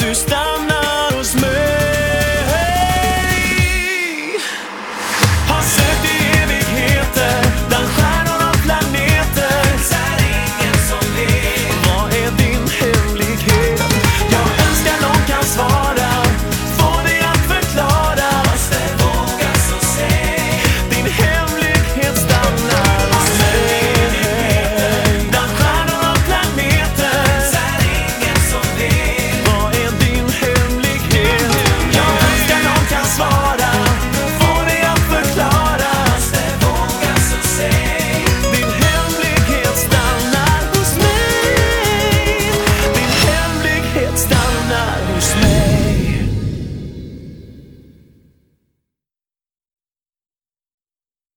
düster Nacht.